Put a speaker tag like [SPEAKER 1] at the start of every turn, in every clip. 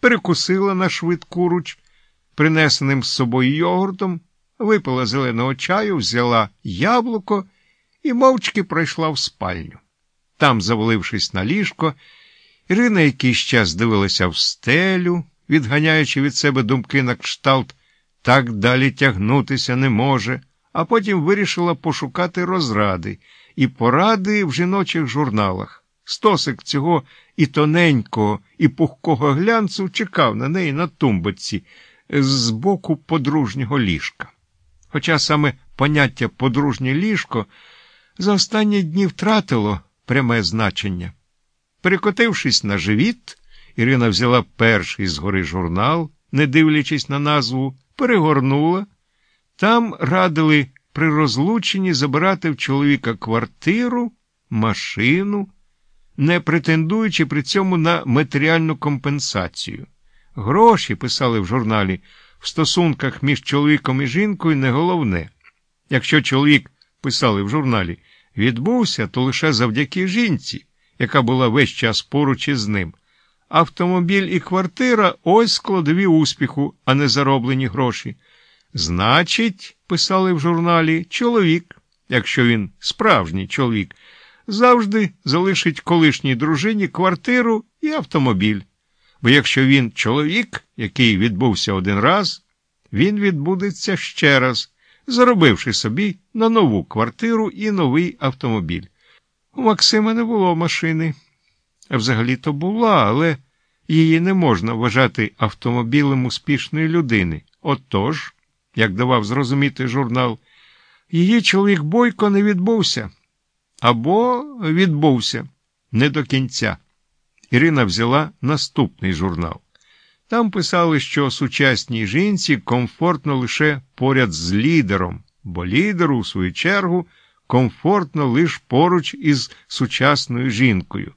[SPEAKER 1] перекусила на швидку руч, принесеним з собою йогуртом, випила зеленого чаю, взяла яблуко і мовчки пройшла в спальню. Там, завалившись на ліжко, Ірина якийсь час дивилася в стелю, відганяючи від себе думки на кшталт, так далі тягнутися не може, а потім вирішила пошукати розради і поради в жіночих журналах. Стосик цього і тоненького, і пухкого глянцу чекав на неї на тумбочці з боку подружнього ліжка. Хоча саме поняття подружнє ліжко за останні дні втратило пряме значення. Перекотившись на живіт, Ірина взяла перший згори журнал, не дивлячись на назву, перегорнула. Там радили при розлученні забирати в чоловіка квартиру, машину, не претендуючи при цьому на матеріальну компенсацію. Гроші, писали в журналі, в стосунках між чоловіком і жінкою не головне. Якщо чоловік, писали в журналі, відбувся, то лише завдяки жінці, яка була весь час поруч із ним. Автомобіль і квартира ось складові успіху, а не зароблені гроші. Значить, писали в журналі, чоловік, якщо він справжній чоловік, завжди залишить колишній дружині квартиру і автомобіль. Бо якщо він чоловік, який відбувся один раз, він відбудеться ще раз, заробивши собі на нову квартиру і новий автомобіль. У Максима не було машини. Взагалі-то була, але її не можна вважати автомобілем успішної людини. Отож, як давав зрозуміти журнал, її чоловік Бойко не відбувся або відбувся не до кінця. Ірина взяла наступний журнал. Там писали, що сучасній жінці комфортно лише поряд з лідером, бо лідеру, у свою чергу, комфортно лише поруч із сучасною жінкою.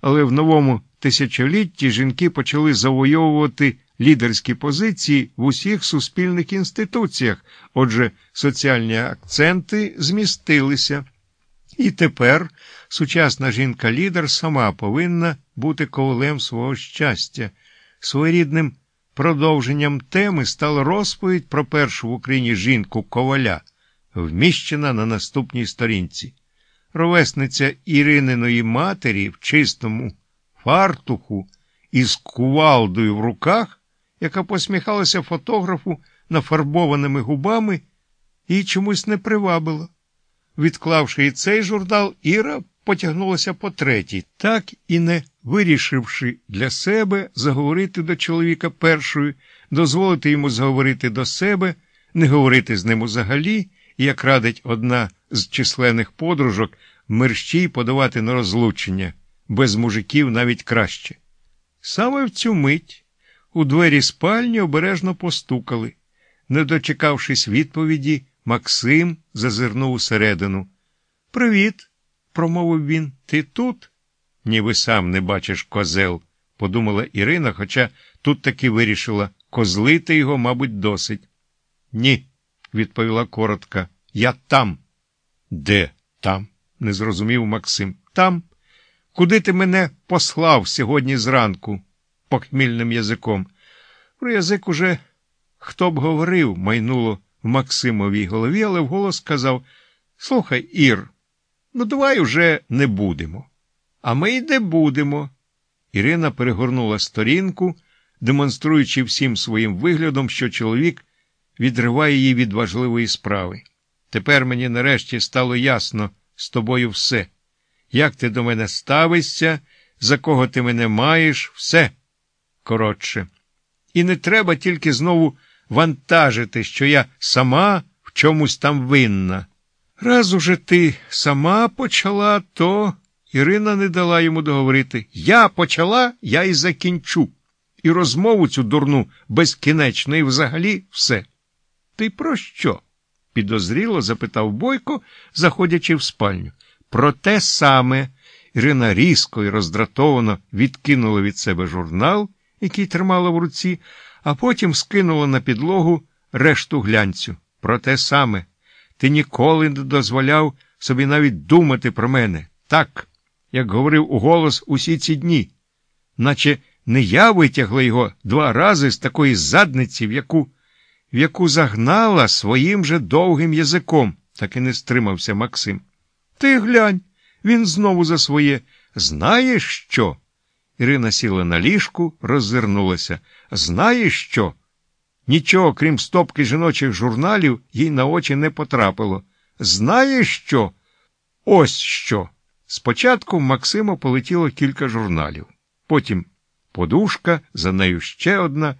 [SPEAKER 1] Але в новому тисячолітті жінки почали завойовувати лідерські позиції в усіх суспільних інституціях, отже, соціальні акценти змістилися. І тепер сучасна жінка-лідер сама повинна бути ковалем свого щастя. Своєрідним продовженням теми стала розповідь про першу в Україні жінку коваля, вміщена на наступній сторінці. Ровесниця Ірининої матері в чистому фартуху із кувалдою в руках, яка посміхалася фотографу нафарбованими губами, і чомусь не привабила. Відклавши і цей журнал, Іра потягнулася по третій, так і не вирішивши для себе заговорити до чоловіка першою, дозволити йому заговорити до себе, не говорити з ним взагалі, як радить одна з численних подружок, мерщій подавати на розлучення, без мужиків навіть краще. Саме в цю мить у двері спальні обережно постукали. Не дочекавшись відповіді, Максим зазирнув усередину. Привіт, промовив він. Ти тут? Ніби сам не бачиш козел, подумала Ірина, хоча тут таки вирішила козлити його, мабуть, досить. Ні, відповіла коротко. Я там. Де там? не зрозумів Максим. Там. Куди ти мене послав сьогодні зранку, похмільним язиком? Про язик уже хто б говорив, майнуло в Максимовій голові, але вголос сказав Слухай, Ір, ну давай уже не будемо. А ми й не будемо. Ірина перегорнула сторінку, демонструючи всім своїм виглядом, що чоловік відриває її від важливої справи. Тепер мені нарешті стало ясно з тобою все. Як ти до мене ставишся, за кого ти мене маєш, все коротше. І не треба тільки знову вантажити, що я сама в чомусь там винна. Раз уже ти сама почала, то Ірина не дала йому договорити. Я почала, я і закінчу. І розмову цю дурну безкінечно, і взагалі все. Ти про що? підозріло запитав Бойко, заходячи в спальню. Про те саме Ірина різко і роздратовано відкинула від себе журнал, який тримала в руці, а потім скинула на підлогу решту глянцю. Про те саме. Ти ніколи не дозволяв собі навіть думати про мене. Так, як говорив уголос усі ці дні, наче Не я витягла його два рази з такої задниці, в яку в яку загнала своїм же довгим язиком, так і не стримався Максим. Ти глянь, він знову за своє. Знаєш що? Ірина сіла на ліжку, роззирнулася. Знаєш що? Нічого, крім стопки жіночих журналів, їй на очі не потрапило. Знаєш що? Ось що. Спочатку в Максима полетіло кілька журналів. Потім подушка, за нею ще одна.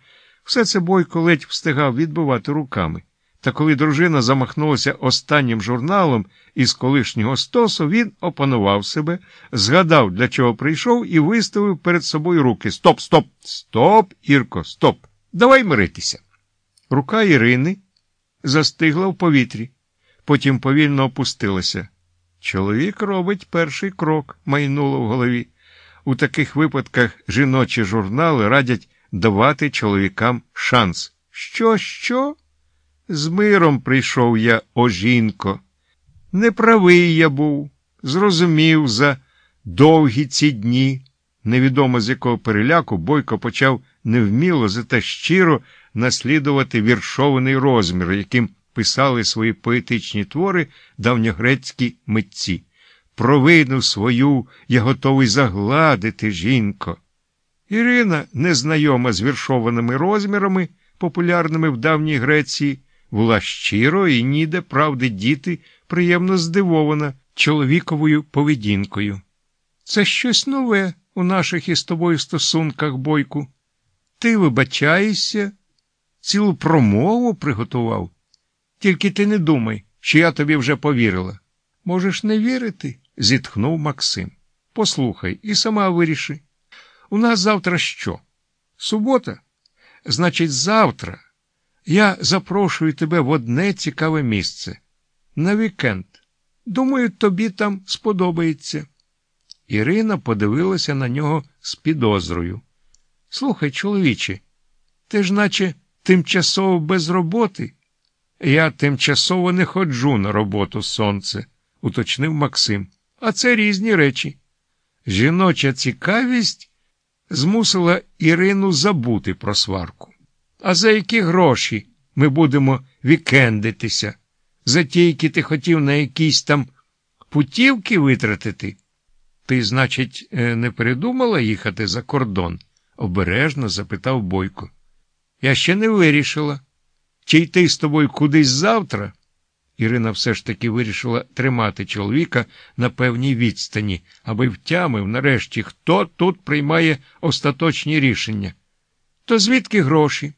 [SPEAKER 1] Все це бойко ледь встигав відбивати руками. Та коли дружина замахнулася останнім журналом із колишнього стосу, він опанував себе, згадав, для чого прийшов, і виставив перед собою руки. Стоп, стоп, стоп, Ірко, стоп. Давай миритися. Рука Ірини застигла в повітрі, потім повільно опустилася. Чоловік робить перший крок, майнуло в голові. У таких випадках жіночі журнали радять давати чоловікам шанс. Що, що? З миром прийшов я, о жінко. Неправий я був, зрозумів за довгі ці дні. Невідомо з якого переляку Бойко почав невміло, зате щиро наслідувати віршований розмір, яким писали свої поетичні твори давньогрецькі митці. Провину свою я готовий загладити, жінко. Ірина, незнайома з віршованими розмірами, популярними в давній Греції, була щиро і ніде правди діти приємно здивована чоловіковою поведінкою. Це щось нове у наших із тобою стосунках, бойку. Ти вибачаєшся, цілу промову приготував. Тільки ти не думай, що я тобі вже повірила. Можеш не вірити, зітхнув Максим. Послухай і сама виріши. У нас завтра що? Субота? Значить, завтра я запрошую тебе в одне цікаве місце. На вікенд. Думаю, тобі там сподобається. Ірина подивилася на нього з підозрою. Слухай, чоловіче, ти ж наче тимчасово без роботи. Я тимчасово не ходжу на роботу сонце, уточнив Максим. А це різні речі. Жіноча цікавість змусила Ірину забути про сварку. А за які гроші ми будемо вікендитися? За ті, які ти хотів на якісь там путівки витратити? Ти, значить, е, не передумала їхати за кордон? обережно запитав Бойко. Я ще не вирішила. Чи йти з тобою кудись завтра? Ірина все ж таки вирішила тримати чоловіка на певній відстані, аби втямив нарешті, хто тут приймає остаточні рішення. То звідки гроші?